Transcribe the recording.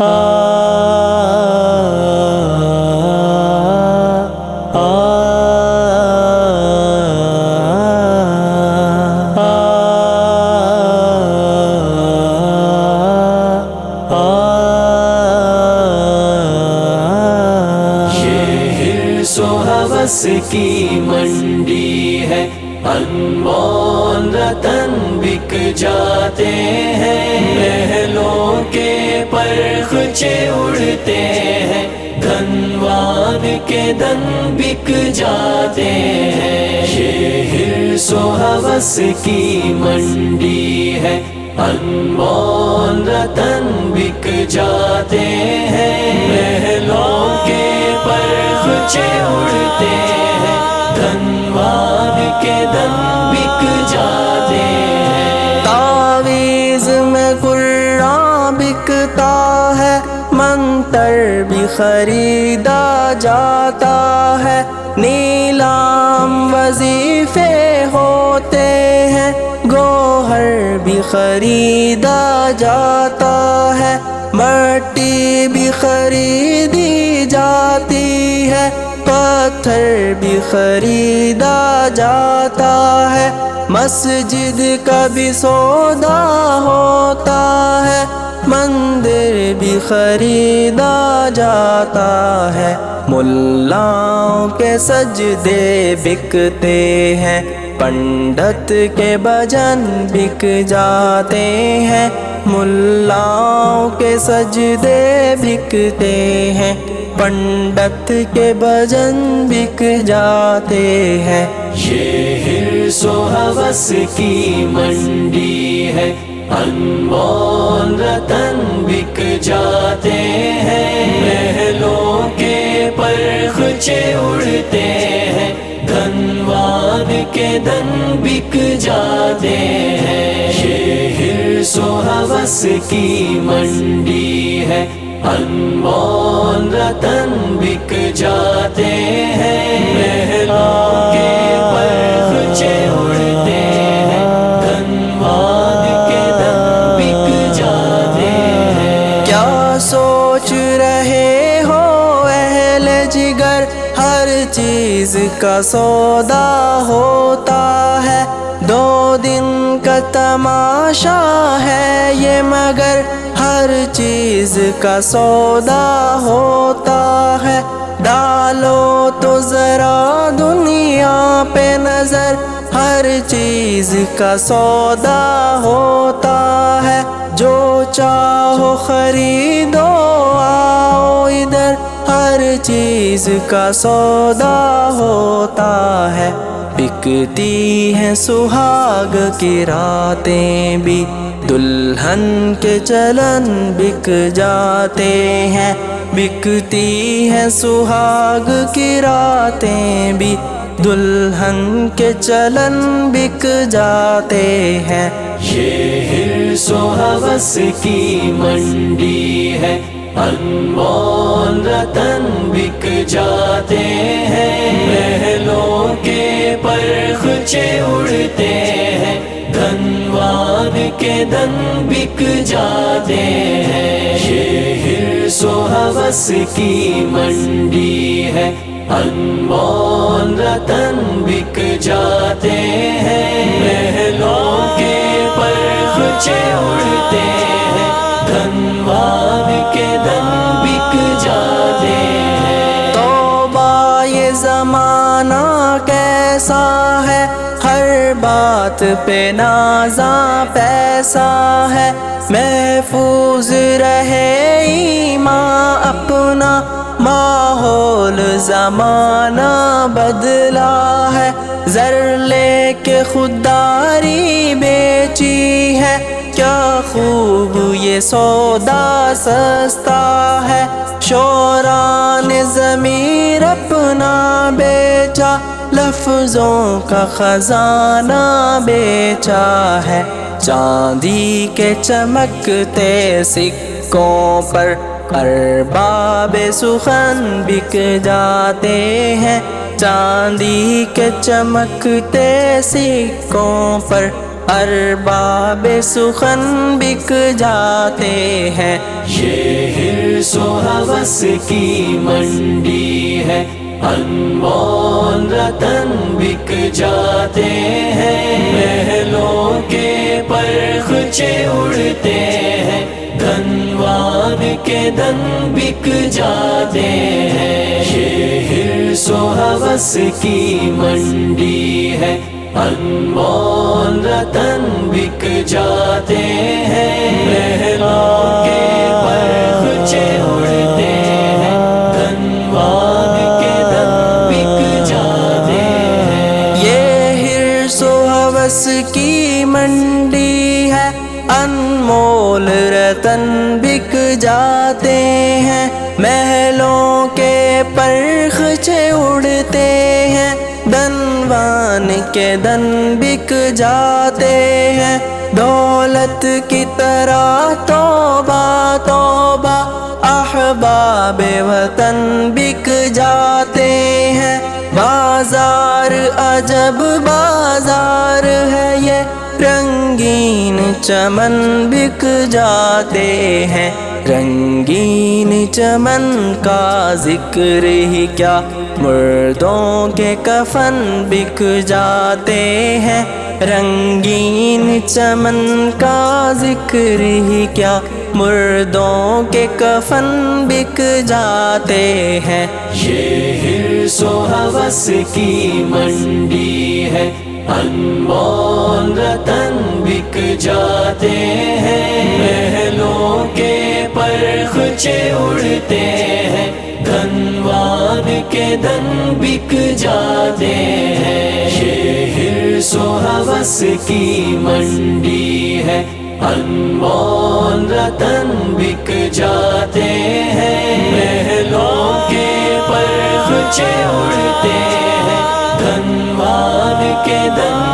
حوث کی منڈی ہے انمول رتن بک جاتے پرخچے اڑتے ہیں۔ دھنواد کے دن بک جاتے ہیں۔ یہ سو حوث کی منڈی ہے۔ انمول رتن بک جاتے ہیں۔ محلوں کے پرخچے اڑتے ہیں۔ دھنواد کے دن بک جاتے ہیں۔ خریدا جاتا ہے۔ نیلام وظیفے ہوتے ہیں۔ گوہر بھی خریدا جاتا ہے۔ مٹی بھی خریدی جاتی ہے۔ پتھر بھی خریدا جاتا ہے۔ مسجد کا بھی سودا ہوتا ہے۔ مندر بھی خریدا جاتا ہے۔ ملاؤں کے سجدے بکتے ہیں۔ پنڈت کے بجن بک جاتے ہیں۔ ملاؤں کے سجدے بکتے ہیں۔ پنڈت کے بجن بک جاتے ہیں۔ یہ ہرس و حوث کی منڈی ہے۔ انمول رتن بک جاتے ہیں، محلوں کے پرخچے اڑتے ہیں دھنواد کے دن بک جاتے ہیں۔ یہ ہرس و حوث کی منڈی ہے، انمول رتن بک جاتے ہیں، محلوں کے پرخچے اڑتے سوچ رہے ہو اہل جگر، ہر چیز کا سودا ہوتا ہے۔ دو دن کا تماشا ہے یہ مگر ہر چیز کا سودا ہوتا ہے۔ ڈالو تو ذرا دنیا پہ نظر، ہر چیز کا سودا ہوتا ہے۔ جو چاہو خریدو چیز کا سودا ہوتا ہے۔ بکتی ہیں سہاگ کی راتیں بھی۔ دلہن کے چلن بک جاتے ہیں۔ بکتی ہیں سہاگ کی راتیں بھی۔ دلہن کے چلن بک جاتے ہیں۔ یہ ہرس و کی منڈی ہے۔ انمول رتن بک جاتے ہیں، محلوں کے پرخچے اڑتے ہیں دھنواد کے دن بک جاتے ہیں۔ یہ ہرس و حوث کی منڈی ہے انمول رتن بک جاتے ہیں۔ محلوں کے پرخچے اڑتے ہیں دھنواد زمانہ کیسا ہے؟ ہر بات پہ نازاں پیسہ ہے۔ محفوظ رہے ایمان، اپنا ماحول زمانہ بدلا ہے۔ زر لے کے خودداری بیچی ہے۔ کیا خوب یہ سودا سستا ہے؟ شوران ضمیر اپنا بیچا، لفظوں کا خزانہ بیچا ہے۔ چاندی کے چمکتے سکوں پر ارباب سخن بک جاتے ہیں۔ چاندی کے چمکتے سکوں پر ارباب سخن بک جاتے ہیں۔ یہ ہرس و حوث کی منڈی ہے۔ انمول رتن بک جاتے ہیں۔ محلوں کے پرخچے اڑتے ہیں۔ دھنوان کے دن بک جاتے ہیں۔ یہ ہرس و حوث کی منڈی ہے۔ انمول رتن بک جاتے ہیں محلوں کے پرخچے اڑتے ہیں دھنوان کے دن بک جاتے ہیں۔ یہ ہرس و حوث کی منڈی ہے، انمول رتن بک جاتے ہیں، محلوں کے پرخچے اڑتے ہیں۔ کے دن بک جاتے ہیں۔ دولت کی طرح توبہ توبہ۔ احباب وطن بک جاتے ہیں۔ بازار عجب بازار ہے یہ۔ رنگین چمن بک جاتے ہیں۔ رنگین چمن کا ذکر ہی کیا۔ مردوں کے کفن بک جاتے ہیں۔ رنگین چمن کا ذکر ہی کیا۔ مردوں کے کفن بک جاتے ہیں۔ یہ ہرس و حوث کی منڈی ہے۔ انمول رتن بک جاتے ہیں۔ محلوں کے پرخچے اڑتے ہیں۔ دنوان کے دن بک جاتے ہیں۔ شہر سو و کی منڈی ہے۔ انمول رتن بک جاتے ہیں۔ محلوں کے پرچے اڑتے ہیں۔ دنوان کے دن